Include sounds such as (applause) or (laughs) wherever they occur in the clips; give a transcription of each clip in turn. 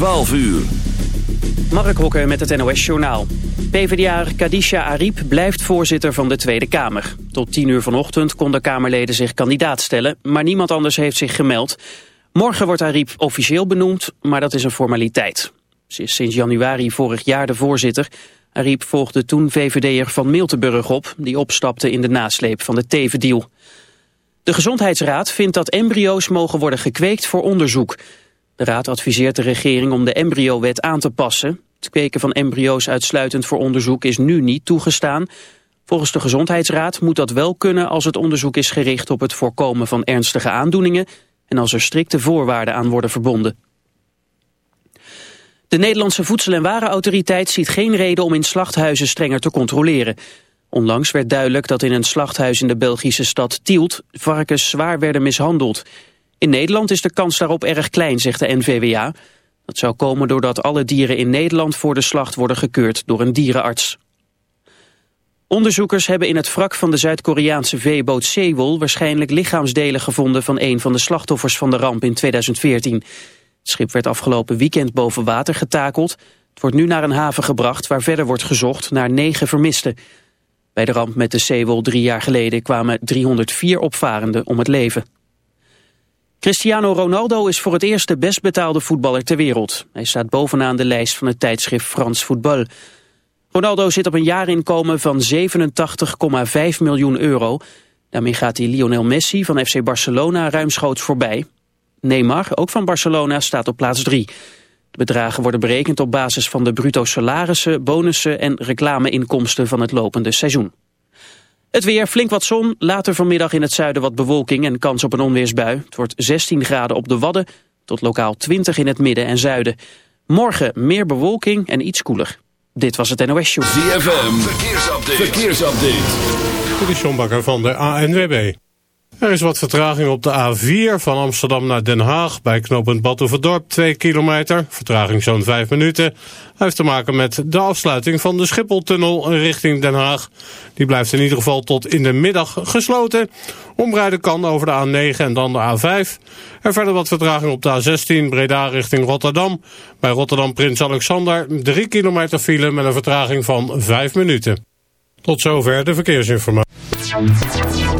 12 uur. Mark Hokker met het NOS Journaal. PvdA Kadisha Ariep blijft voorzitter van de Tweede Kamer. Tot 10 uur vanochtend konden Kamerleden zich kandidaat stellen... maar niemand anders heeft zich gemeld. Morgen wordt Ariep officieel benoemd, maar dat is een formaliteit. Ze is sinds januari vorig jaar de voorzitter. Ariep volgde toen VVD'er van Miltenburg op... die opstapte in de nasleep van de Tevendeal. De Gezondheidsraad vindt dat embryo's mogen worden gekweekt voor onderzoek... De raad adviseert de regering om de embryowet aan te passen. Het kweken van embryo's uitsluitend voor onderzoek is nu niet toegestaan. Volgens de Gezondheidsraad moet dat wel kunnen als het onderzoek is gericht op het voorkomen van ernstige aandoeningen en als er strikte voorwaarden aan worden verbonden. De Nederlandse Voedsel- en Warenautoriteit ziet geen reden om in slachthuizen strenger te controleren. Onlangs werd duidelijk dat in een slachthuis in de Belgische stad Tielt varkens zwaar werden mishandeld. In Nederland is de kans daarop erg klein, zegt de NVWA. Dat zou komen doordat alle dieren in Nederland voor de slacht worden gekeurd door een dierenarts. Onderzoekers hebben in het wrak van de Zuid-Koreaanse veeboot Sewol waarschijnlijk lichaamsdelen gevonden van een van de slachtoffers van de ramp in 2014. Het schip werd afgelopen weekend boven water getakeld. Het wordt nu naar een haven gebracht waar verder wordt gezocht naar negen vermisten. Bij de ramp met de Sewol drie jaar geleden kwamen 304 opvarenden om het leven. Cristiano Ronaldo is voor het eerst de best betaalde voetballer ter wereld. Hij staat bovenaan de lijst van het tijdschrift Frans Voetbal. Ronaldo zit op een jaarinkomen van 87,5 miljoen euro. Daarmee gaat hij Lionel Messi van FC Barcelona ruimschoots voorbij. Neymar, ook van Barcelona, staat op plaats 3. De bedragen worden berekend op basis van de bruto salarissen, bonussen en reclameinkomsten van het lopende seizoen. Het weer, flink wat zon, later vanmiddag in het zuiden wat bewolking en kans op een onweersbui. Het wordt 16 graden op de Wadden tot lokaal 20 in het midden en zuiden. Morgen meer bewolking en iets koeler. Dit was het NOS Show. ZFM, verkeersupdate. verkeersupdate. Dit is John Bakker van de ANWB. Er is wat vertraging op de A4 van Amsterdam naar Den Haag... bij knooppunt Badhoevedorp, 2 kilometer. Vertraging zo'n 5 minuten. Hij heeft te maken met de afsluiting van de Schipholtunnel richting Den Haag. Die blijft in ieder geval tot in de middag gesloten. Omrijden kan over de A9 en dan de A5. Er verder wat vertraging op de A16 Breda richting Rotterdam. Bij Rotterdam Prins Alexander 3 kilometer file met een vertraging van 5 minuten. Tot zover de verkeersinformatie.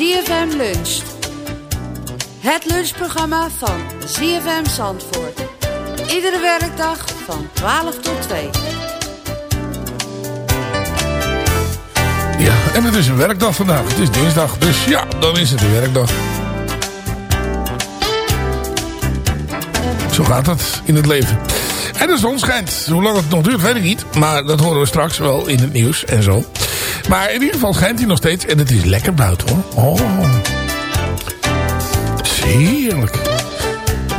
ZFM Lunch. Het lunchprogramma van ZFM Zandvoort. Iedere werkdag van 12 tot 2. Ja, en het is een werkdag vandaag. Het is dinsdag, dus ja, dan is het een werkdag. Zo gaat het in het leven. En de zon schijnt. Hoe lang het nog duurt, weet ik niet. Maar dat horen we straks wel in het nieuws en zo. Maar in ieder geval schijnt hij nog steeds. En het is lekker buiten hoor. Oh. Heerlijk.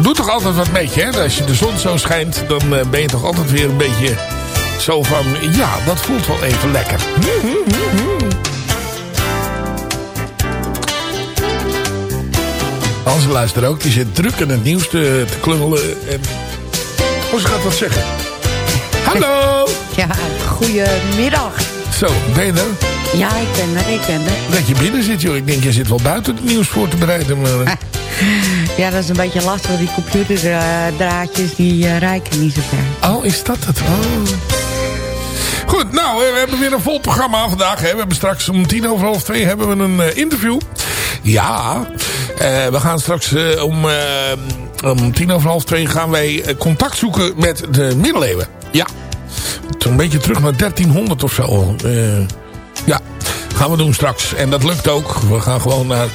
Doe toch altijd wat met je, hè? Als je de zon zo schijnt, dan eh, ben je toch altijd weer een beetje zo van... Ja, dat voelt wel even lekker. (laughs) Hans luistert ook. Die zit druk in het nieuws te, te klungelen. En... Oh, ze gaat wat zeggen. (laughs) Hallo! Ja, goedemiddag. Zo, ben je er? Ja, ik ben er, ik ben er. Dat je binnen zit, joh. Ik denk, je zit wel buiten het nieuws voor te bereiden. Maar... Eh. (laughs) ja, dat is een beetje lastig. Die computerdraadjes, die uh, rijken niet zo ver. Oh, is dat het? Oh. Goed, nou, we hebben weer een vol programma vandaag. Hè. We hebben straks om tien over half twee hebben we een uh, interview. Ja, we gaan straks om, om tien over half twee gaan wij contact zoeken met de middeleeuwen. Ja, een beetje terug naar 1300 of zo. ja, gaan we doen straks. En dat lukt ook. We gaan gewoon naar...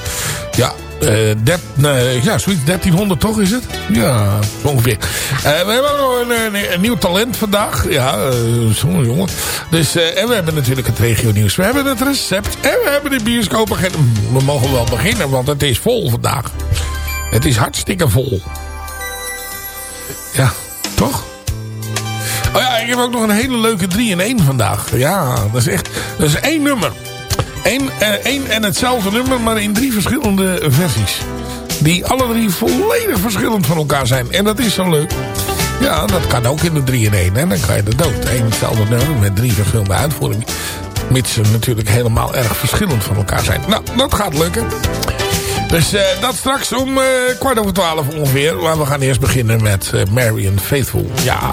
Ja, uh, ja, zoiets 1300 toch is het? Ja, ongeveer. Uh, we hebben nog een, een, een, nieuw talent vandaag. Ja, uh, jongen. Dus, en we hebben natuurlijk het regio nieuws. We hebben het recept. En we hebben de bioscoop. We mogen wel beginnen, want het is vol vandaag. Het is hartstikke vol. Ja, toch? Oh ja, ik heb ook nog een hele leuke 3 in 1 vandaag. Ja, dat is echt... Dat is één nummer. Eén, eh, één en hetzelfde nummer, maar in drie verschillende versies. Die alle drie volledig verschillend van elkaar zijn. En dat is zo leuk. Ja, dat kan ook in de 3 in 1. En dan kan je dat ook. Eén hetzelfde nummer met drie verschillende uitvoeringen. Mits ze natuurlijk helemaal erg verschillend van elkaar zijn. Nou, dat gaat lukken. Dus uh, dat straks om uh, kwart over twaalf ongeveer. Maar we gaan eerst beginnen met uh, Marion Faithful. Ja,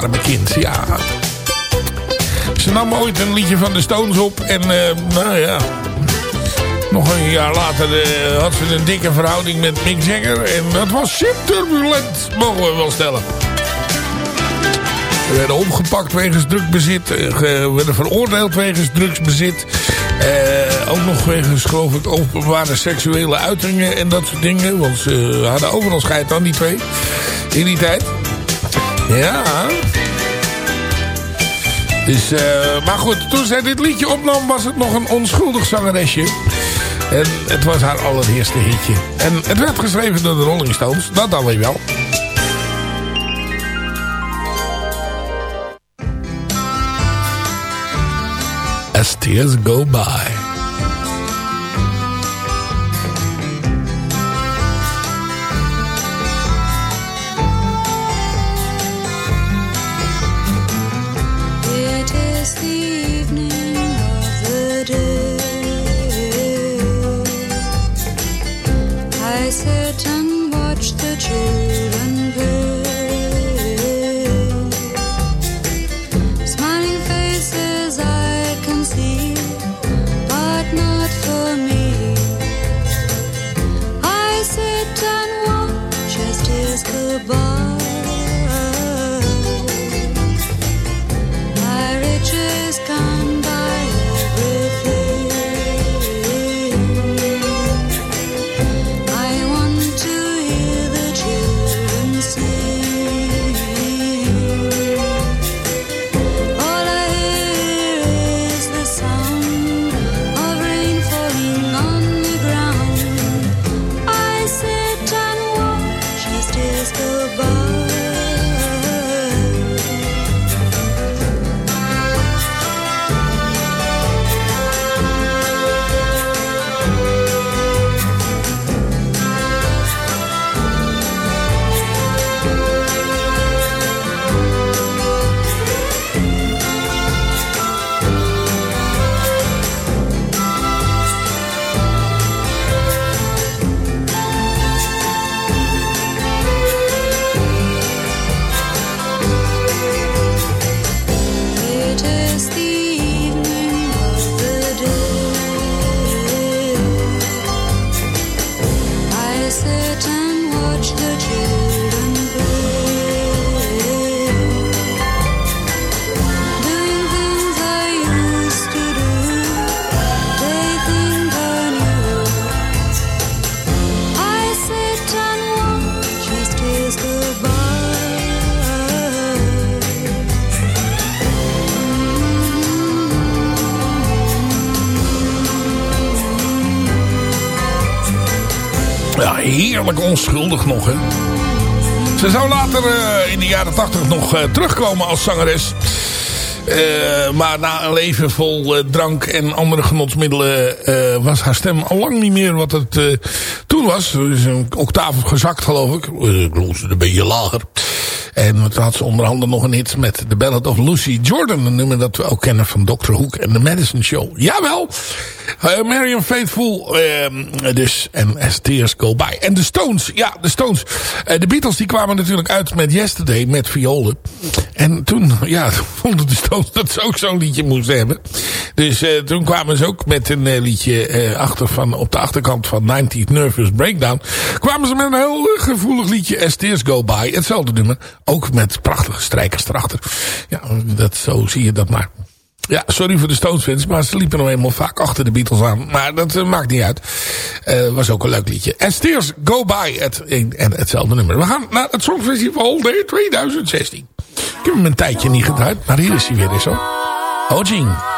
arme kind, ja. Ze nam ooit een liedje van de Stones op. En uh, nou ja... Nog een jaar later uh, had ze een dikke verhouding met Mick Jagger. En dat was zeer turbulent, mogen we wel stellen. Ze werden opgepakt wegens drugsbezit. Uh, werden veroordeeld wegens drugsbezit. Ook nog wegens, geloof ik, openbare seksuele uitingen en dat soort dingen. Want ze hadden overal scheid aan, die twee. In die tijd. Ja. Dus, uh, maar goed, toen zij dit liedje opnam was het nog een onschuldig zangeresje. En het was haar allereerste hitje. En het werd geschreven door de Rolling Stones, dat dan wel. As tears go by. Nog, hè. Ze zou later uh, in de jaren 80 nog uh, terugkomen als zangeres. Uh, maar na een leven vol drank en andere genotsmiddelen was haar stem al lang niet meer wat het toen was. Dus een octaaf gezakt geloof ik. Ik een beetje lager. En toen had ze onder andere nog een hit met The Ballad of Lucy Jordan. Een nummer dat we ook kennen van Dr. Hook en The Madison Show. Jawel! Uh, Marion Faithful uh, dus. En As Tears Go By. En de Stones. Ja, de Stones. Uh, de Beatles die kwamen natuurlijk uit met Yesterday. Met violen. En toen, ja, (laughs) vonden de Stones dat ze ook zo'n liedje moesten hebben. Dus uh, toen kwamen ze ook met een liedje achter van, op de achterkant van 90th Nervous Breakdown. Kwamen ze met een heel gevoelig liedje As Tears Go By. Hetzelfde nummer. Ook met prachtige strijkers erachter. Ja, dat, zo zie je dat maar. Ja, sorry voor de Stones fans, maar ze liepen nog eenmaal vaak achter de Beatles aan. Maar dat uh, maakt niet uit. Uh, was ook een leuk liedje. En Steers Go By, het, en hetzelfde nummer. We gaan naar het Songfestival 2016. Ik heb hem een tijdje niet gedraaid, maar hier is hij weer eens zo. Oh.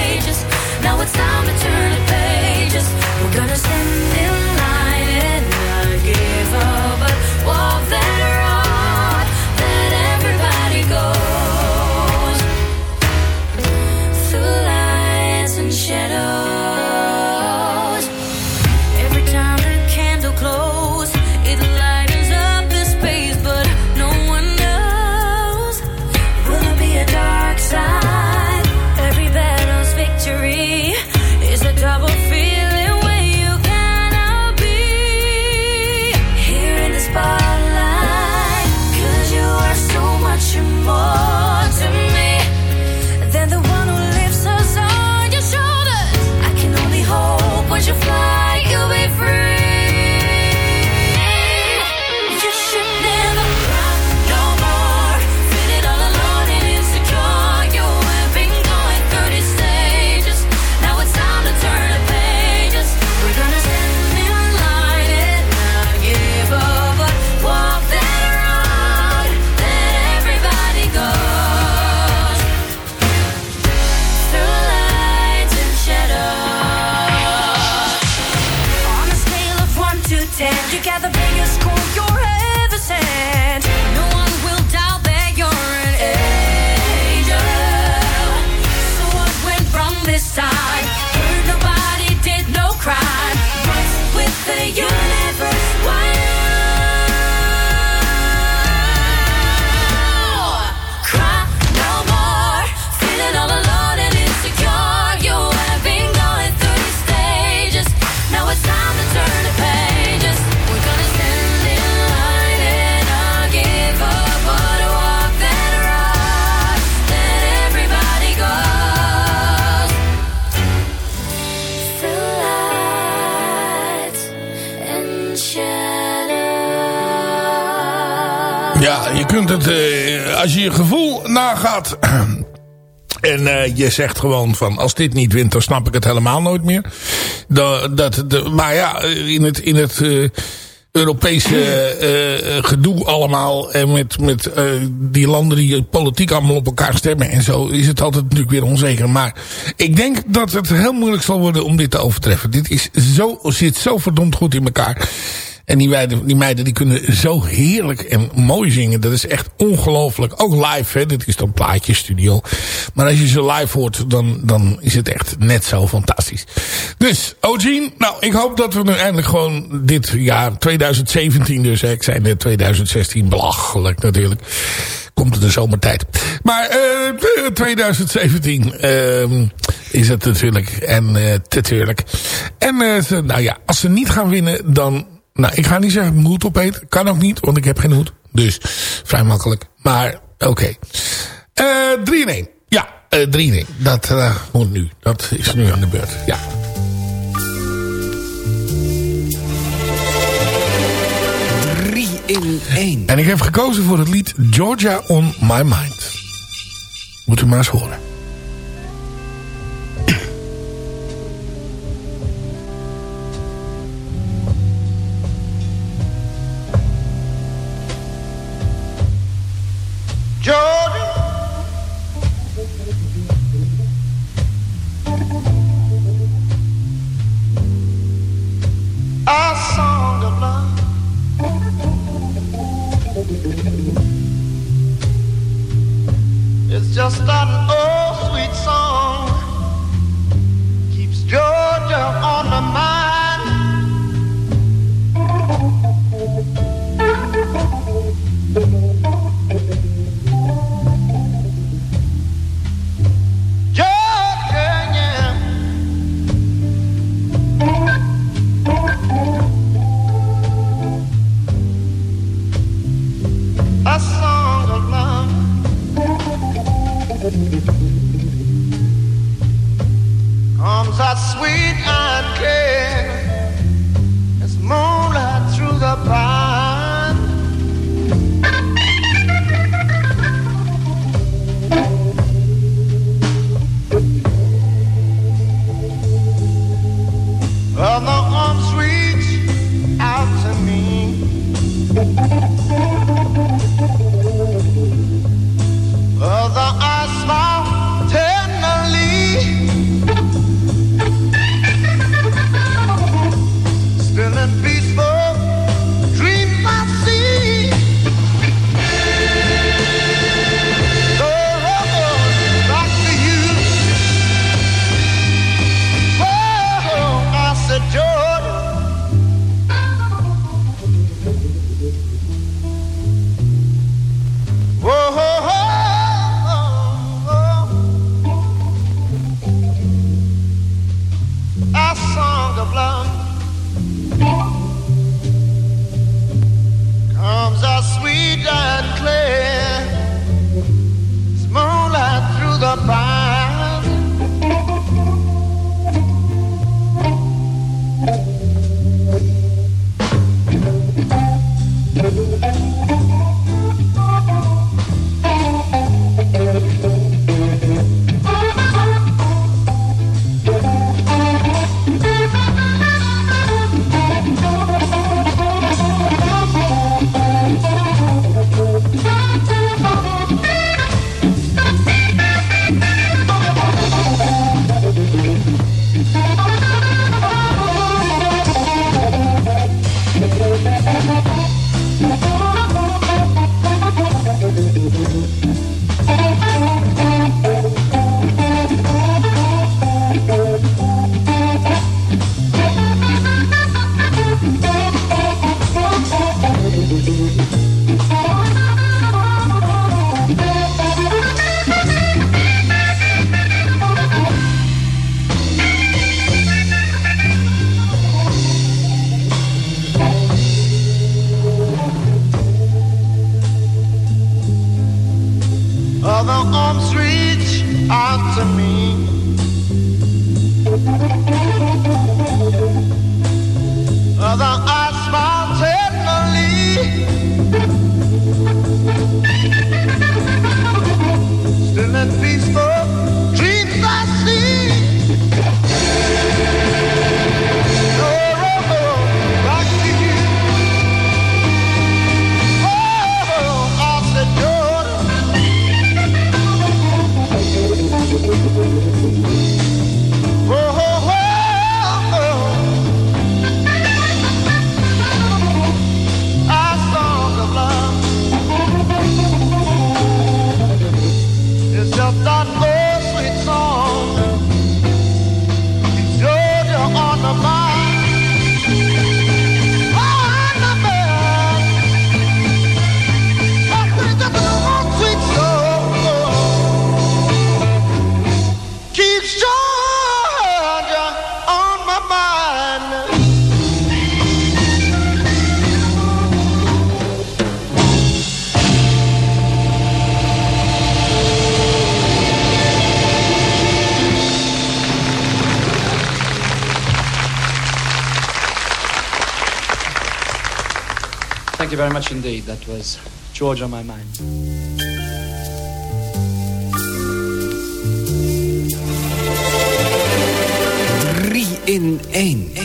Now it's time to turn the pages. Uh, je zegt gewoon van, als dit niet wint, dan snap ik het helemaal nooit meer. Dat, dat, de, maar ja, in het, in het uh, Europese gedoe allemaal... en met, met die landen die politiek allemaal op elkaar stemmen en zo... is het altijd natuurlijk weer onzeker. Maar ik denk dat het heel moeilijk zal worden om dit te overtreffen. Dit is zo, zit zo verdomd goed in elkaar... En die meiden, die meiden die kunnen zo heerlijk en mooi zingen. Dat is echt ongelooflijk. Ook live, hè. Dit is dan plaatjesstudio. Maar als je ze live hoort, dan, dan is het echt net zo fantastisch. Dus, Ogene, nou, ik hoop dat we nu eindelijk gewoon dit jaar, 2017 dus, hè. Ik zei net 2016, belachelijk natuurlijk. Komt de zomertijd. Maar uh, 2017 uh, is het natuurlijk. En uh, natuurlijk. En uh, nou ja, als ze niet gaan winnen, dan... Nou, ik ga niet zeggen mijn hoed opeten. Kan ook niet, want ik heb geen hoed. Dus vrij makkelijk. Maar oké. Eh 3 in 1. Ja, eh 3 in 1. Dat eh, moet nu. Dat is nu aan de beurt. Ja. Drie in één. En ik heb gekozen voor het lied Georgia on My Mind. Moet u maar eens horen. Just an old sweet song. Keeps Georgia on my Comes sweet and clear. It's moonlight through the pine. Much indeed. That was George on my mind. In één.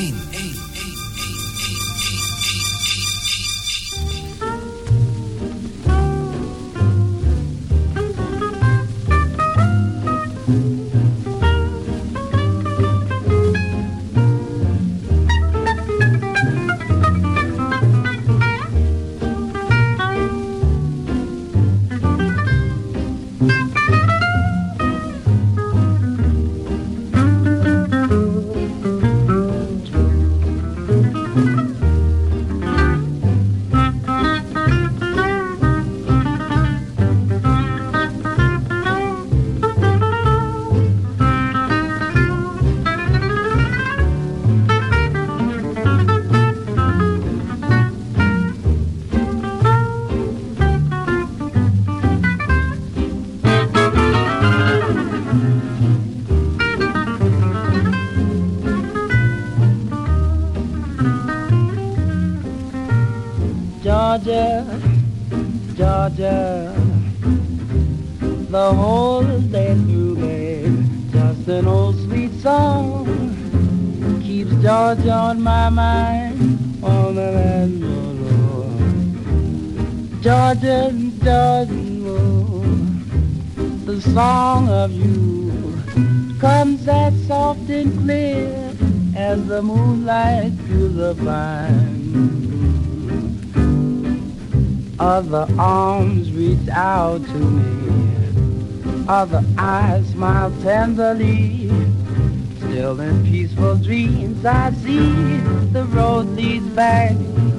Road leads back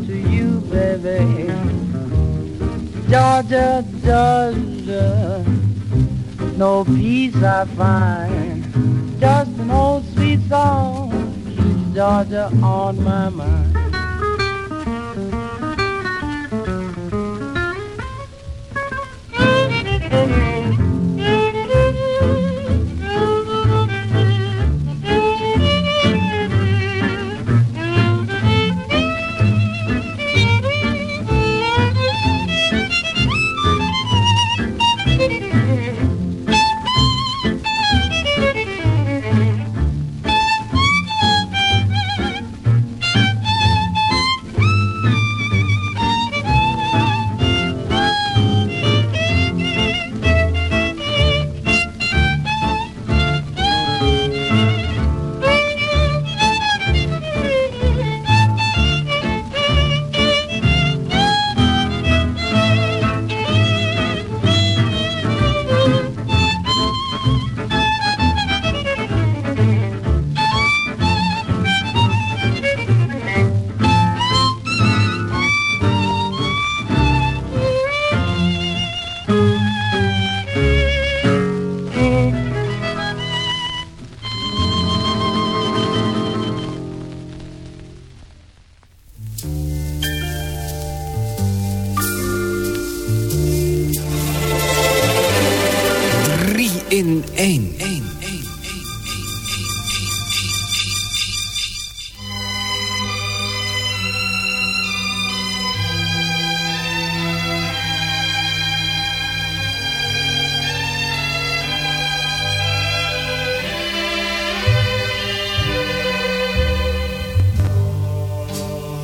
to you, baby. Georgia, Georgia, no peace I find. Just an old sweet song keeps Georgia on my mind.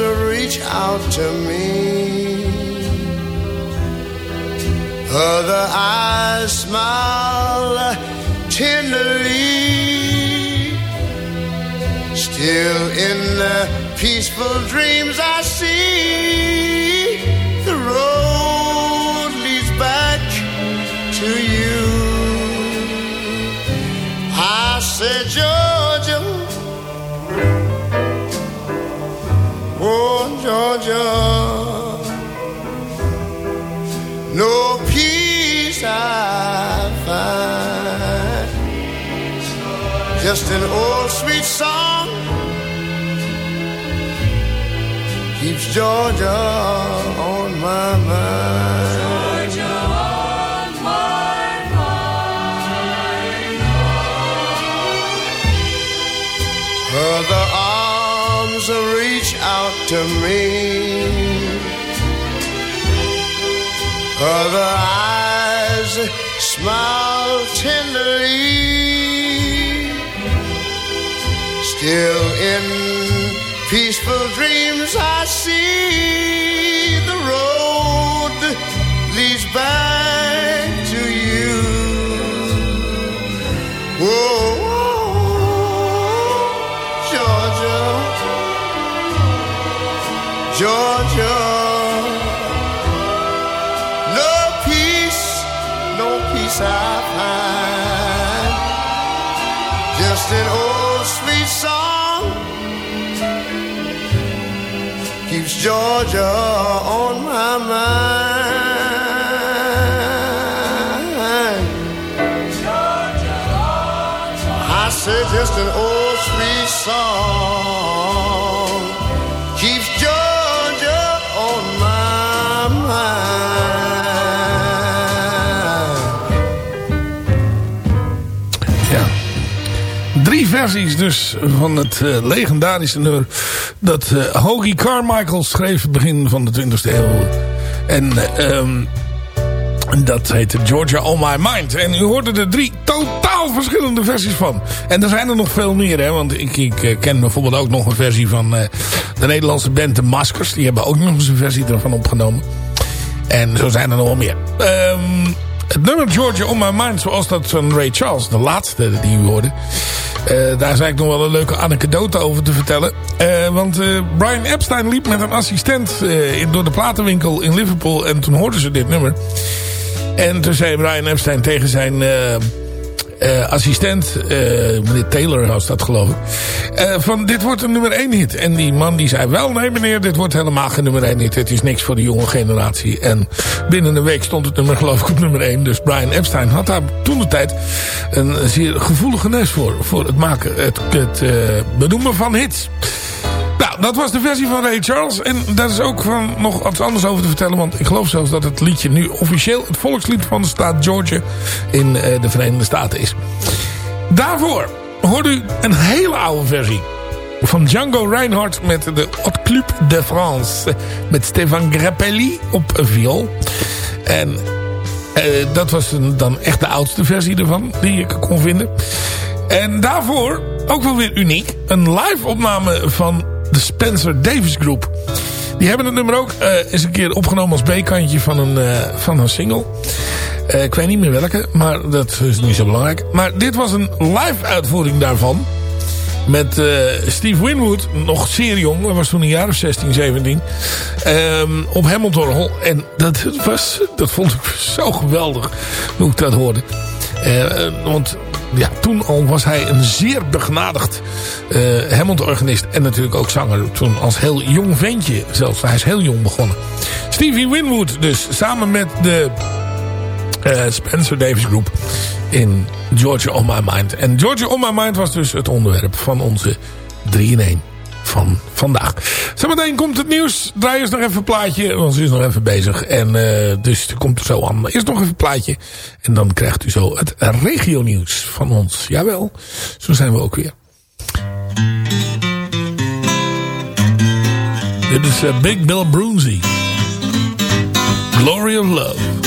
arms reach out to me. Other eyes smile tenderly. Still in the peaceful dreams I see no peace I find, just an old sweet song keeps Georgia on my mind. Georgia on my mind. Other arms reach out to me. Other eyes smile tenderly. Still in peaceful dreams I see the road leads back Georgia on my mind. I say just an old sweet song keeps Georgia on my mind. Ja. Drie versies dus van het eh, legendarische nummer dat eh Hoagie Carmichael schreef begin van de 20e eeuw. En ehm, dat heette Georgia On My Mind. En u hoorde er drie totaal verschillende versies van. En er zijn er nog veel meer. Hè? Want ik, ik eh, ken bijvoorbeeld ook nog een versie van de Nederlandse band De Maskers. Die hebben ook nog eens een versie ervan opgenomen. En zo zijn er nog wel meer. Ehm, het nummer Georgia On My Mind, zoals dat van Ray Charles, de laatste die u hoorde. eh, daar zei ik nog wel een leuke anekdote over te vertellen. Eh, want eh, Brian Epstein liep met een assistent door de platenwinkel in Liverpool. En toen hoorden ze dit nummer. En toen zei Brian Epstein tegen zijn eh, assistent, eh, meneer Taylor was dat geloof ik. eh, van dit wordt een nummer 1 hit. En die man die zei wel nee meneer dit wordt helemaal geen nummer 1 hit. Het is niks voor de jonge generatie. En binnen een week stond het nummer geloof ik op nummer 1. Dus Brian Epstein had daar toen de tijd een zeer gevoelige neus voor. Voor het maken, het, het benoemen van hits. Dat was de versie van Ray Charles. En daar is ook van nog wat anders over te vertellen. Want ik geloof zelfs dat het liedje nu officieel het volkslied van de staat Georgia in eh, de Verenigde Staten is. Daarvoor hoort u een hele oude versie. Van Django Reinhardt met de Hot Club de France. Met Stefan Grappelli op viool. En eh, dat was een, dan echt de oudste versie ervan die ik kon vinden. En daarvoor, ook wel weer uniek, een live opname van de Spencer Davis Group. Die hebben het nummer ook eh, eens een keer opgenomen als B-kantje van een, eh, van een single. Eh, ik weet niet meer welke, maar dat is niet zo belangrijk. Maar dit was een live uitvoering daarvan. Met Steve Winwood, nog zeer jong. Hij was toen een jaar of 16, 17. ehm, op Hamilton. En dat, was, dat vond ik zo geweldig. Hoe ik dat hoorde. Eh, eh, want ja, toen al was hij een zeer begnadigd eh Hamilton-organist. En natuurlijk ook zanger. Toen als heel jong ventje zelfs. Hij is heel jong begonnen. Stevie Winwood dus. Samen met de Spencer Davis Group in Georgia On My Mind. En Georgia On My Mind was dus het onderwerp van onze 3 in 1 van vandaag. Zometeen komt het nieuws. Draai eens nog even een plaatje, want ze is nog even bezig. En eh, dus er komt er zo aan. Eerst nog even een plaatje. En dan krijgt u zo het regionieuws van ons. Jawel, zo zijn we ook weer. Dit is eh, Big Bill Brunsey. Glory of Love.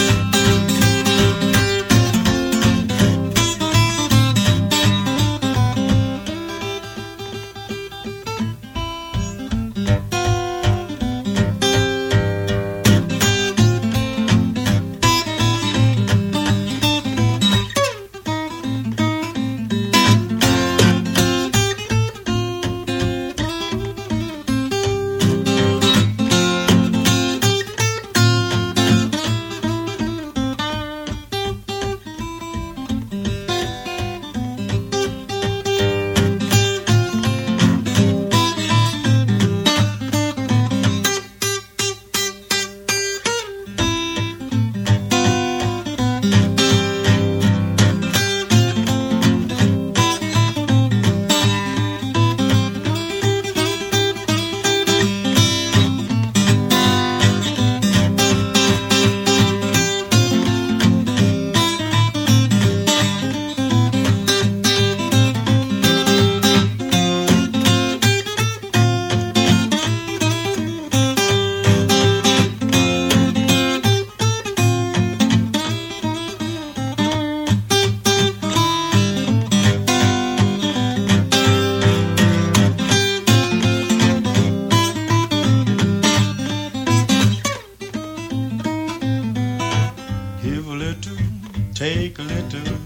Take a little.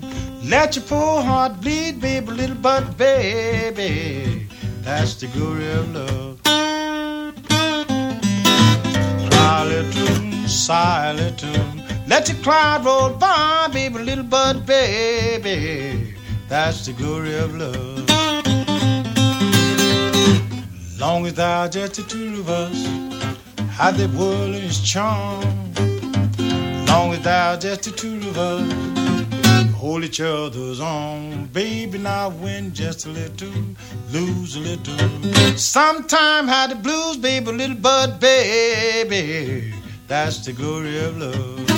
Let your poor heart bleed, baby, little but baby. That's the glory of love. Cry a little, sigh a little. Let your cloud roll by, baby, little but baby. That's the glory of love. Long as thou just the two of us, how the world is charm. Long as thou just the two of us, hold each other's on. Baby, now win just a little, lose a little. Sometime had the blues, baby, little bud, baby. That's the glory of love.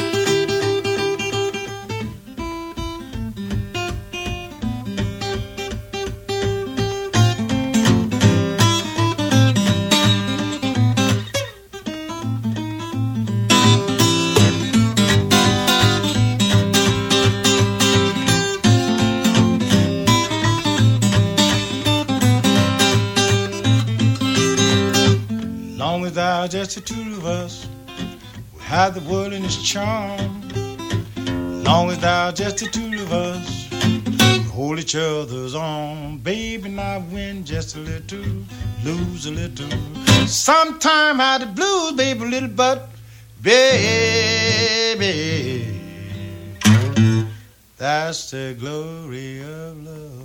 Charm. Long as thou just the two of us, hold each other's on. Baby, now win just a little, lose a little. Sometime had the blues, baby, little but baby. That's the glory of love.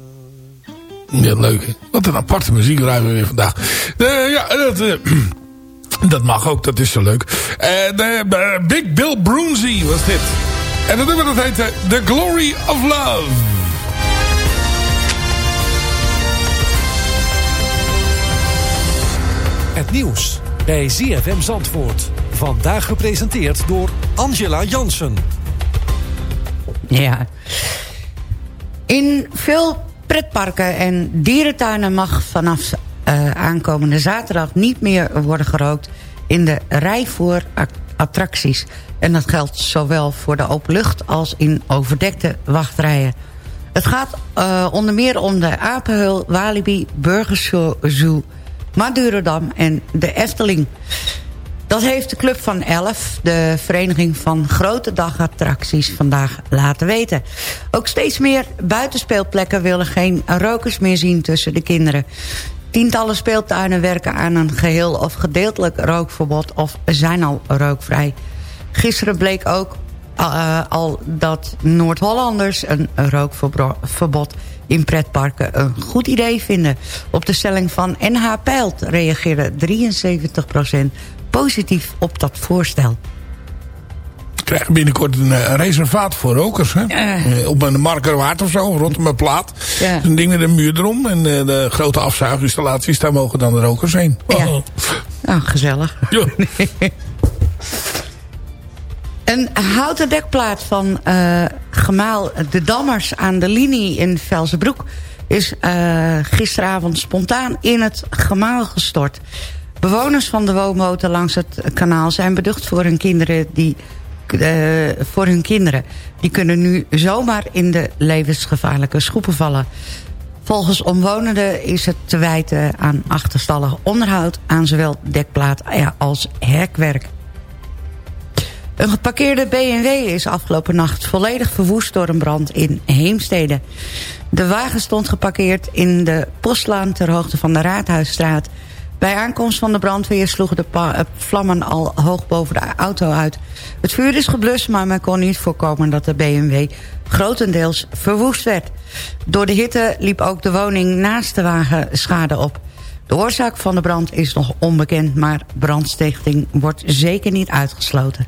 Ja, leuk. hè? Wat een aparte muziek draaien we vandaag. Eh, ja, dat, eh, (clears throat) dat mag ook. Dat is zo leuk. Eh, de, eh, Big Bill Broonzy was dit. En dat nummer dat heette The Glory of Love. Het nieuws bij ZFM Zandvoort. Vandaag gepresenteerd door Angela Jansen. Ja. In veel pretparken en dierentuinen mag vanaf eh, aankomende zaterdag niet meer worden gerookt in de rij voor at- attracties. En dat geldt zowel voor de openlucht als in overdekte wachtrijen. Het gaat eh, onder meer om de Apenheul, Walibi, Burgerszoo, Madurodam en de Efteling. Dat heeft de Club van 11, de vereniging van grote dagattracties, vandaag laten weten. Ook steeds meer buitenspeelplekken willen geen rokers meer zien tussen de kinderen. Tientallen speeltuinen werken aan een geheel of gedeeltelijk rookverbod of zijn al rookvrij. Gisteren bleek ook uh, al dat Noord-Hollanders een rookverbod in pretparken een goed idee vinden. Op de stelling van NH Peilt reageerde 73% positief op dat voorstel. Krijgen binnenkort een eh, reservaat voor rokers. Hè? Eh, op een Markerwaard of zo, rondom een plaat. Ja. Een ding met een muur erom. En eh, de grote afzuiginstallaties, daar mogen dan de rokers heen. Ja. Nou, gezellig. Ja. (laughs) Een houten dekplaat van eh, gemaal De Dammers aan de linie in Velzenbroek... is eh, gisteravond spontaan in het gemaal gestort. Bewoners van de woonmotor langs het kanaal zijn beducht voor hun kinderen... die eh, voor hun kinderen. Die kunnen nu zomaar in de levensgevaarlijke schoepen vallen. Volgens omwonenden is het te wijten aan achterstallig onderhoud... aan zowel dekplaat als hekwerk. Een geparkeerde BMW is afgelopen nacht volledig verwoest door een brand in Heemstede. De wagen stond geparkeerd in de postlaan ter hoogte van de Raadhuisstraat. Bij aankomst van de brandweer sloegen de eh, vlammen al hoog boven de auto uit. Het vuur is geblust, maar men kon niet voorkomen dat de BMW grotendeels verwoest werd. Door de hitte liep ook de woning naast de wagen schade op. De oorzaak van de brand is nog onbekend, maar brandstichting wordt zeker niet uitgesloten.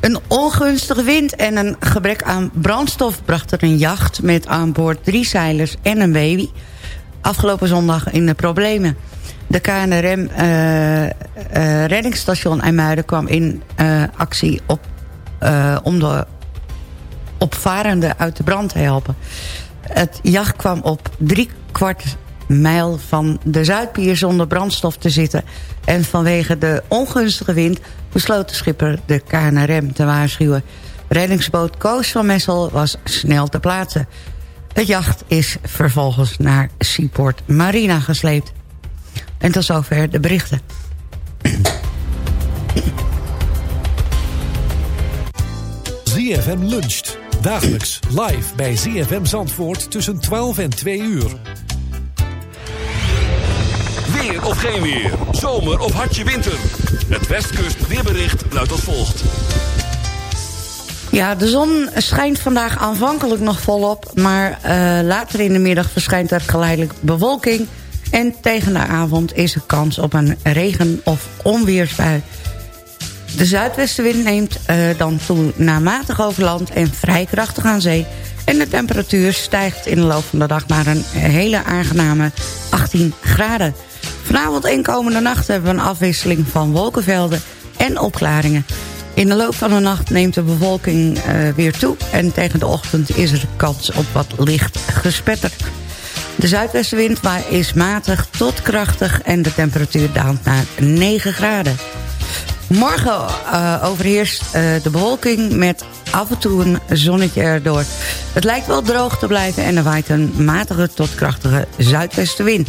Een ongunstige wind en een gebrek aan brandstof brachten een jacht met aan boord drie zeilers en een baby afgelopen zondag in de problemen. De KNRM eh, eh, reddingsstation IJmuiden kwam in eh, actie op, om de opvarenden uit de brand te helpen. Het jacht kwam op drie kwart mijl van de Zuidpier zonder brandstof te zitten. En vanwege de ongunstige wind besloot de schipper de KNRM te waarschuwen. Reddingsboot Koos van Messel was snel te plaatsen. Het jacht is vervolgens naar Seaport Marina gesleept. En tot zover de berichten. ZFM luncht. Dagelijks live bij ZFM Zandvoort tussen 12 en 2 uur. Weer of geen weer. Zomer of hartje winter. Het Westkust weerbericht luidt als volgt. Ja, de zon schijnt vandaag aanvankelijk nog volop... maar eh, later in de middag verschijnt er geleidelijk bewolking... en tegen de avond is er kans op een regen- of onweersbui. De zuidwestenwind neemt eh, dan toe naar matig over land en vrij krachtig aan zee... en de temperatuur stijgt in de loop van de dag naar een hele aangename 18 graden. Vanavond en komende nacht hebben we een afwisseling van wolkenvelden en opklaringen... In de loop van de nacht neemt de bevolking uh, weer toe... en tegen de ochtend is er kans op wat licht gespetter. De zuidwestenwind is matig tot krachtig... en de temperatuur daalt naar 9 graden. Morgen uh, overheerst uh, de bewolking met af en toe een zonnetje erdoor. Het lijkt wel droog te blijven en er waait een matige tot krachtige zuidwestenwind.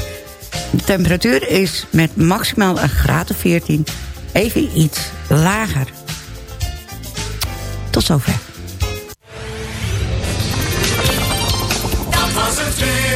De temperatuur is met maximaal een graad of 14 even iets lager. Tot zover. Dat was het weer.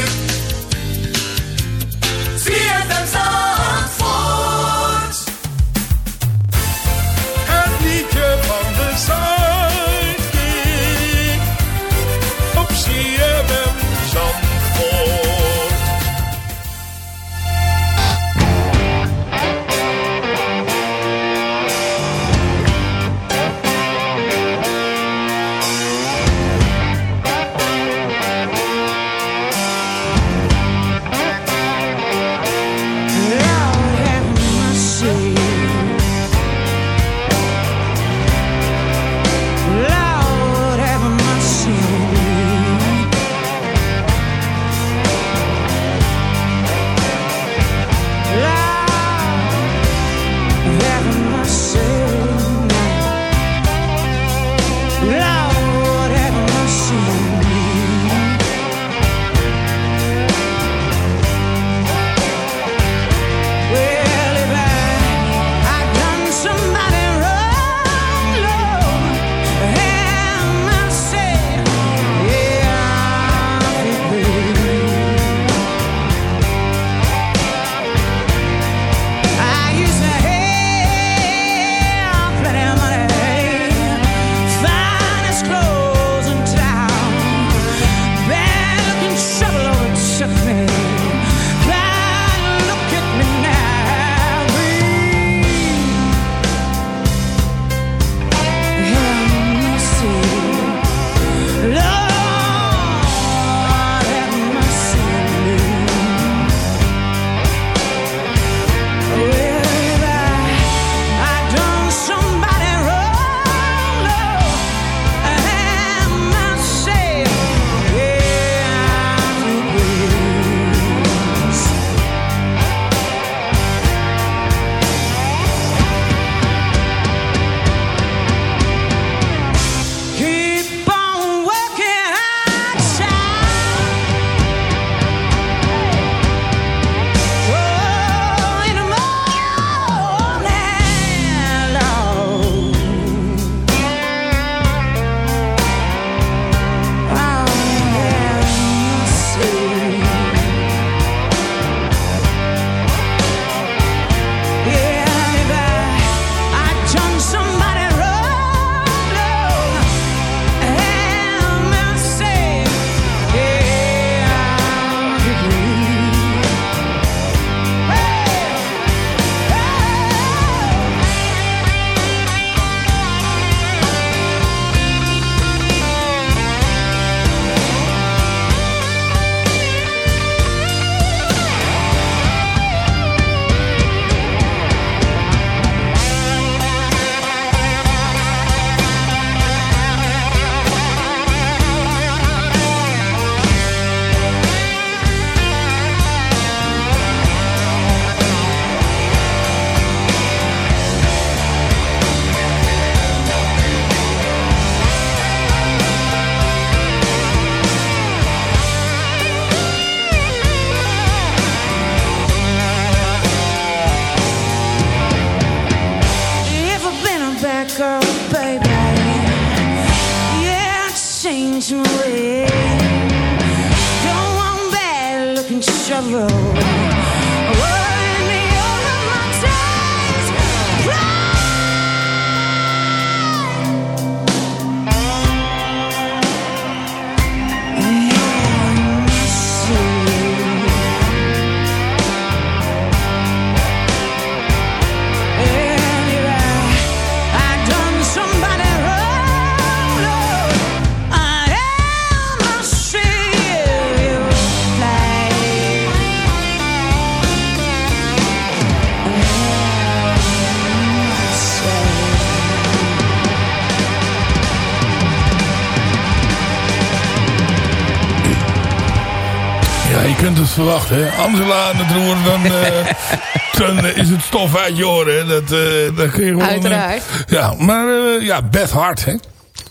Verwachten. Hè? Angela aan het roer, dan, eh, (laughs) dan eh, is het stof uit je oren. hè. Dat, eh, dat kun je gewoon, Uiteraard. ja, maar eh, ja, Beth Hart, hè?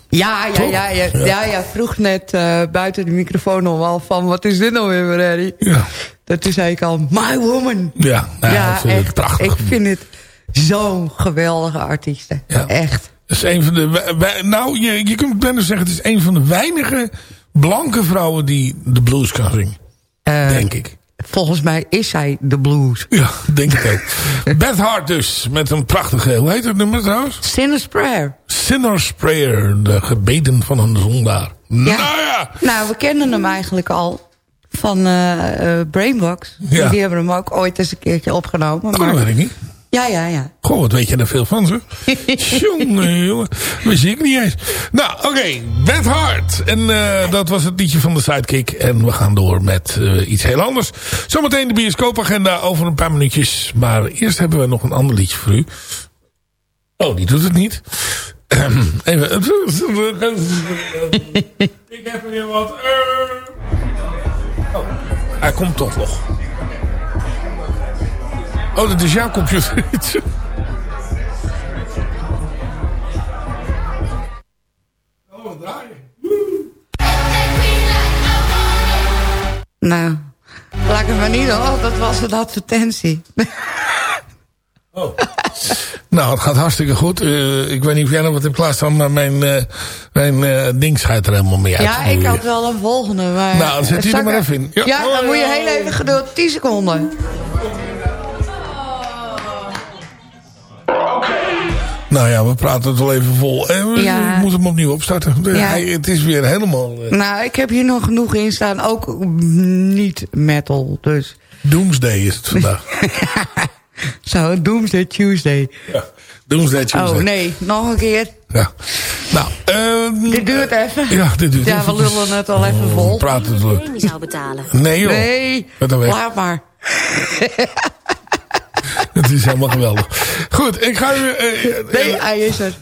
Ja, ja, ja, ja, Ja. ja, ja, vroeg net eh, buiten de microfoon wel van... wat is dit nou weer, Harry? Ja. Dat toen zei ik al, my woman. Ja, nou, ja, dat vind ik echt. prachtig. Ik vind het zo'n geweldige artiest. Echt. Dat is een van de... Nou, je, je kunt bijna zeggen, het is een van de weinige blanke vrouwen die de blues kan zingen. Eh, denk ik. Volgens mij is zij de blues. Ja, denk ik ook. (laughs) Beth Hart dus, met een prachtige... Hoe heet het nummer trouwens? Sinner's Prayer. Sinner's Prayer, de gebeden van een zondaar. Nou ja, Nou, we kennen hem eigenlijk al van eh, eh, Brainbox. Ja. Die hebben hem ook ooit eens een keertje opgenomen. oh, maar- dat weet ik niet. Ja, ja, ja. Goh, wat weet je er veel van, zeg. (laughs) jongen, jongen. Wist ik niet eens. Nou, oké. Beth Hart. En eh, dat was het liedje van de Sidekick. En we gaan door met eh, iets heel anders. Zometeen de bioscoopagenda over een paar minuutjes. Maar eerst hebben we nog een ander liedje voor u. Oh, die doet het niet. (clears throat) Even. ik heb weer wat. Oh, hij komt toch nog. Oh, dat is jouw computer. (laughs) Nou, laat ik het maar niet hoor. Dat was een advertentie. Nou, het gaat hartstikke goed. Eh, ik weet niet of jij nog wat hebt klaarstaan, maar mijn, eh mijn eh ding schijt er helemaal mee uit. Ja, ik had wel een volgende. Maar Nou, dan zet die er maar even in. Ja. Ja, dan moet je heel even geduld. 10 seconden. Nou ja, we praten het wel even vol. En we Ja. moeten hem opnieuw opstarten. Ja. hij- het is weer helemaal... eh, Nou, ik heb hier nog genoeg in staan. Ook niet metal, dus... Doomsday is het vandaag. (laughs) Zo, Doomsday Tuesday. ja. Doomsday Tuesday. Oh, nee. Nog een keer. Ja. Nou, ehm, Dit duurt even. Ja, dit duurt Ja, we lullen het al even vol. We praten het wel. Premie zou betalen. Nee joh. Nee, weg. laat maar. (laughs) Het is helemaal geweldig. Goed, ik ga u... eh, eh, Nee, hij is er.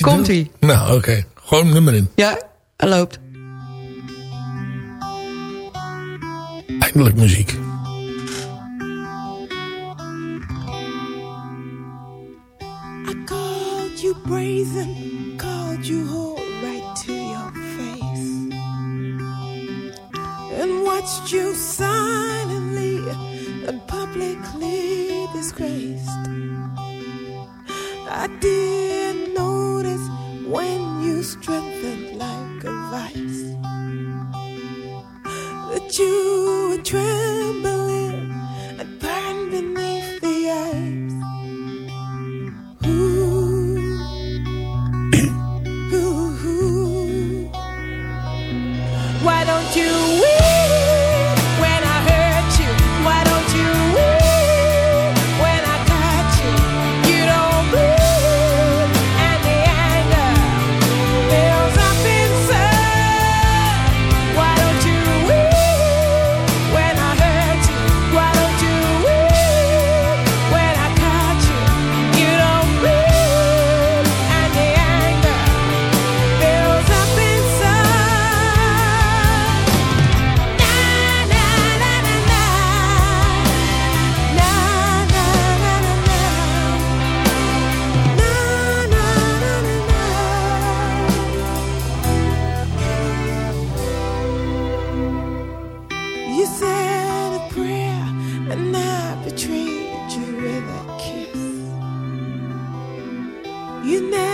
Komt-ie. Nou, oké. Gewoon nummer in. Ja, hij loopt. Eindelijk muziek. I called you brazen, called you whole right to your face, and watched you silently and publicly disgraced. I didn't notice when you strengthened like a vice that you were trembling You never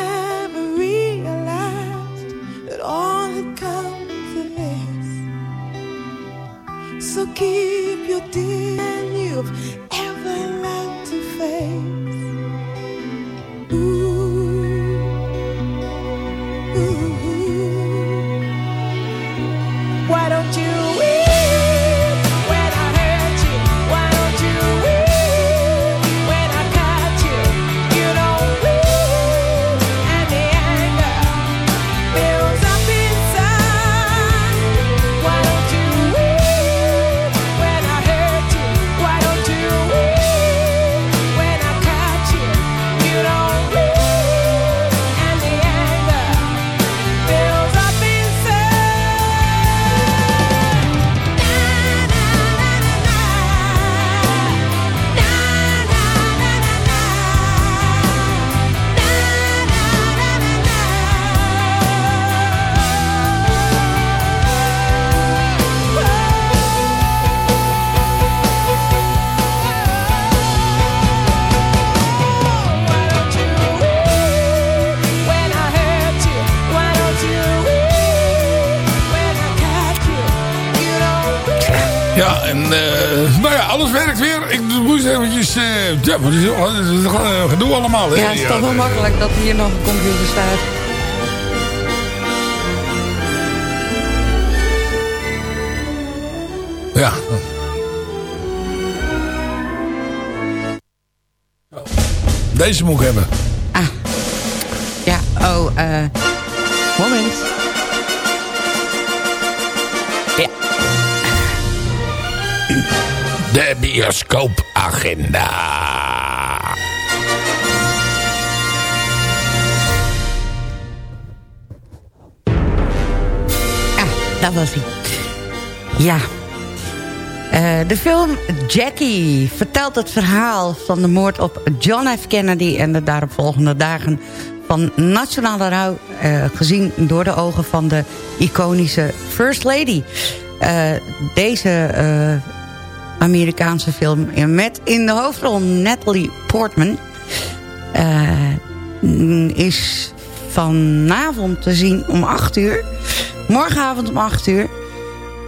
ja, maar het is, het gewoon een gedoe allemaal. Hè? Ja, het is toch wel eh, makkelijk dat hier nog een computer staat. Ja. Deze moet ik hebben. Ja, oh, eh... moment. Ja. De bioscoopagenda. Dat was hij. Ja. Eh, de film Jackie vertelt het verhaal van de moord op John F. Kennedy... en de daaropvolgende dagen van nationale rouw... eh, gezien door de ogen van de iconische First Lady. Eh, deze Amerikaanse film met in de hoofdrol Natalie Portman... is vanavond te zien om 8 uur. Morgenavond om 8 uur.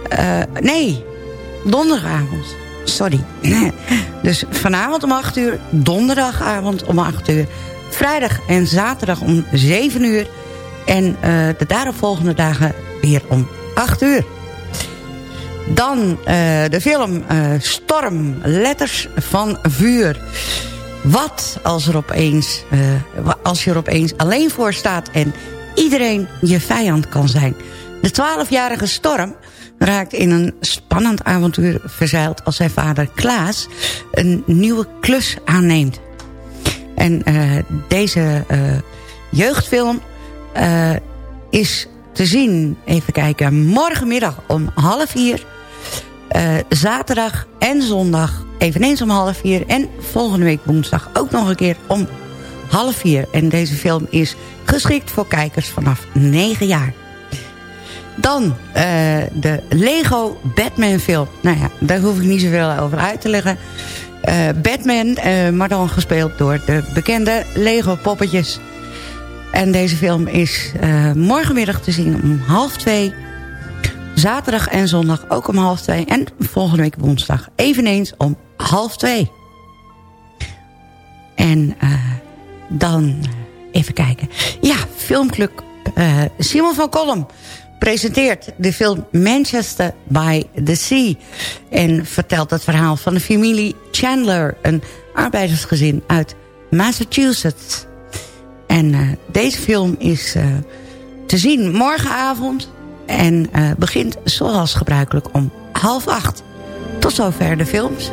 Eh, nee, donderdagavond. Sorry. (laughs) Dus vanavond om 8 uur, donderdagavond om 8 uur... vrijdag en zaterdag om 7 uur... en eh, de daaropvolgende dagen weer om 8 uur. Dan eh, de film Storm, Letters van Vuur. Wat als, er opeens, als je er opeens alleen voor staat... en iedereen je vijand kan zijn. De 12-jarige Storm raakt in een spannend avontuur verzeild... als zijn vader Klaas een nieuwe klus aanneemt. En eh, deze eh, jeugdfilm eh, is te zien, even kijken, morgenmiddag om half vier... Zaterdag en zondag eveneens om half vier. En volgende week woensdag ook nog een keer om half vier. En deze film is geschikt voor kijkers vanaf 9 jaar. Dan eh, de Lego Batman film. Nou ja, daar hoef ik niet zoveel over uit te leggen. Eh, Batman, eh, maar dan gespeeld door de bekende Lego poppetjes. En deze film is morgenmiddag te zien om half twee. Zaterdag en zondag ook om half twee. En volgende week woensdag eveneens om half twee. En dan even kijken. Ja, filmclub Simon van Kolm presenteert de film Manchester by the Sea. En vertelt het verhaal van de familie Chandler. Een arbeidersgezin uit Massachusetts. En eh, deze film is eh, te zien morgenavond. En eh, begint zoals gebruikelijk om half acht. Tot zover de films.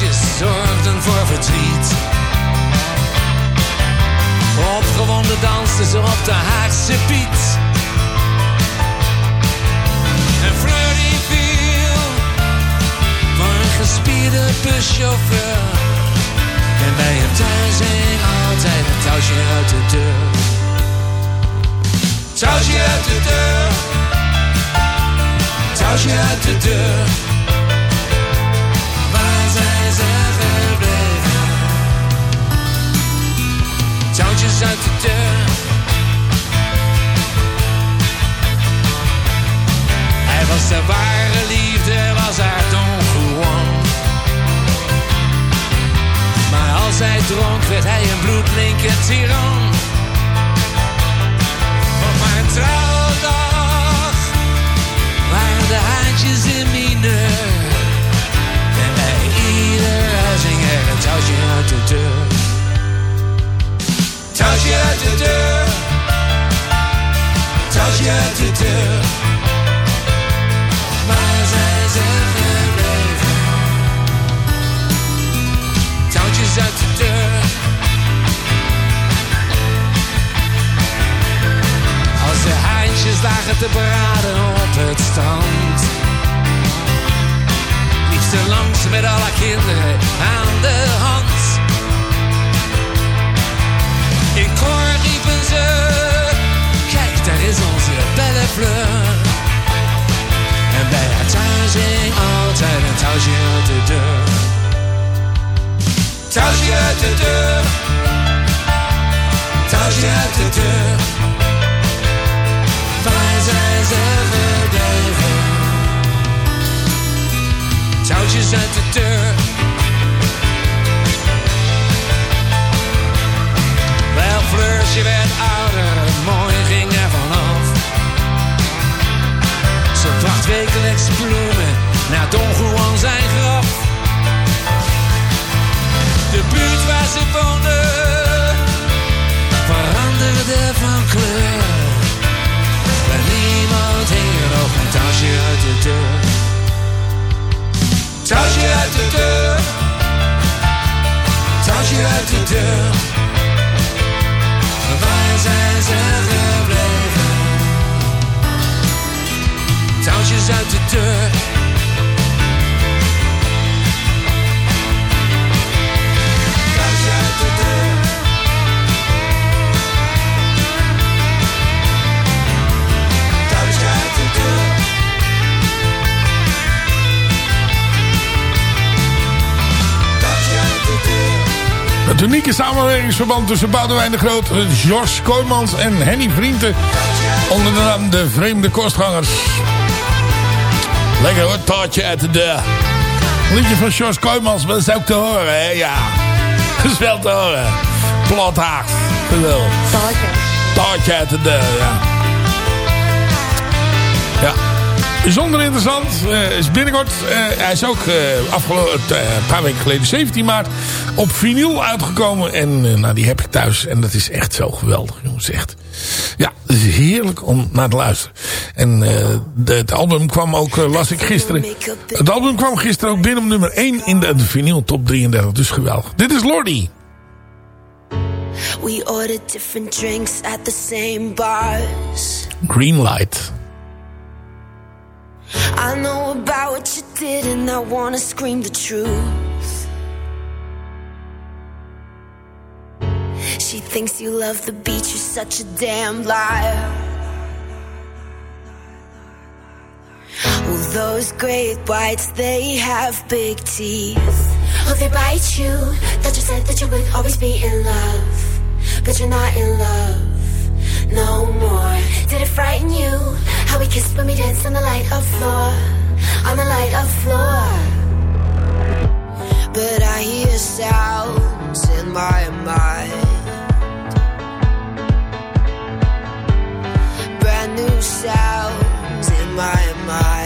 Blauwtjes zorgden voor verdriet. Opgewonden dansten ze op de Haagse Piet. En die viel voor een gespierde buschauffeur. En bij hem thuis hing altijd een touwtje uit de deur. Touwtje uit de deur. Touwtje uit de deur reserve bleef. Touwtjes uit de deur. Hij was de ware liefde, was haar Don Juan. Maar als hij dronk, werd hij een bloedlinkend tiran. Op mijn trouwdag waren de haantjes in mineur. En bij ieder huis hing er een touwtje uit de deur. Touwtje uit de deur. Touwtje uit de deur. Zijn ze gebleven? Touwtjes uit de deur. Als de haantjes lagen te braden op het strand. Langs met alle kinderen aan de hand. In koor riepen ze, kijk daar is onze belle fleur. En bij haar thuis hing altijd een touwtje uit de deur. Touwtje uit de deur. Touwtje uit de deur. Deur. Touwtje uit de deur. Touwtje uit de deur. Waar zijn ze gebleven? Touwtjes uit de deur. Het unieke samenwerkingsverband tussen Boudewijn de Groot, George Kooijmans en Henny Vrienden. Onder de naam De Vreemde Kostgangers. Lekker hoor, taartje uit de deur. Liedje van George Kooijmans, dat is ook te horen, hè? Ja. (laughs) Dat is wel te horen. Plathaag. Geweldig. Taartje uit de deur, ja. Ja. Bijzonder interessant. eh, is binnenkort. eh, hij is ook eh, afgelopen een paar weken geleden, 17 maart, op vinyl uitgekomen. En eh, nou, die heb ik thuis. En dat is echt zo geweldig, jongens. Echt. Ja, het is heerlijk om naar te luisteren. En eh, de- het album kwam ook, eh, las ik gisteren. Het album kwam gisteren ook binnen op nummer 1 in de, de vinyl top 33. Dus geweldig. Dit is Lordy. We ordered different drinks at the same bars. Greenlight. I know about what you did, and I wanna scream the truth. She thinks you love the beach, you're such a damn liar. Well, those great whites, they have big teeth. Oh, they bite you. That you said that you would always be in love. But you're not in love no more. Did it frighten you? How we kissed when we danced on the light of floor. On the light of floor. But I hear sounds in my mind. New sounds in my mind.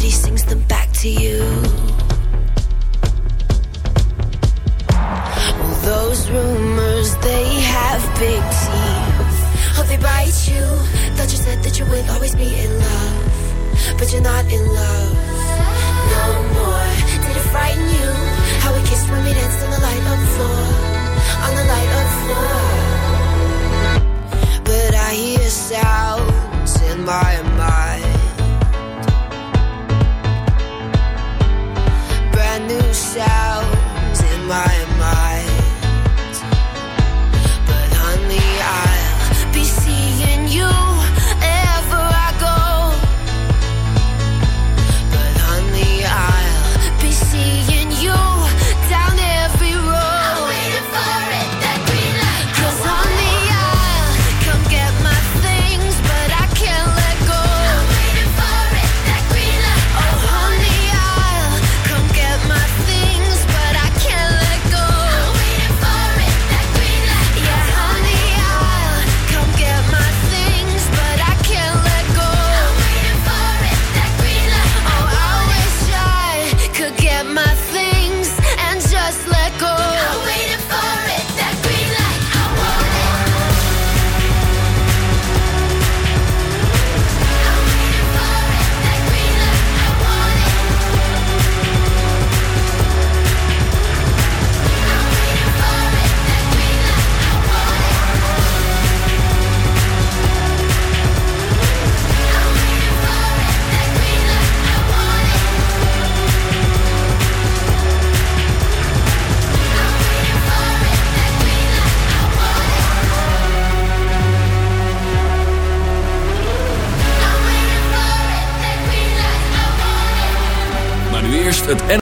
city sings them back to you. Well, those rumors, they have big teeth. Hope they bite you. Thought you said that you would always be in love, but you're not in love no more. Did it frighten you? How we kissed when we danced on the light up floor, on the light up floor. But I hear sounds in my mind.